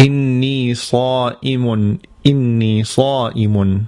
إني صائم إني صائم